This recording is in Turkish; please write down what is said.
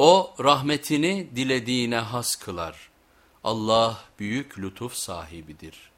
O rahmetini dilediğine has kılar. Allah büyük lütuf sahibidir.''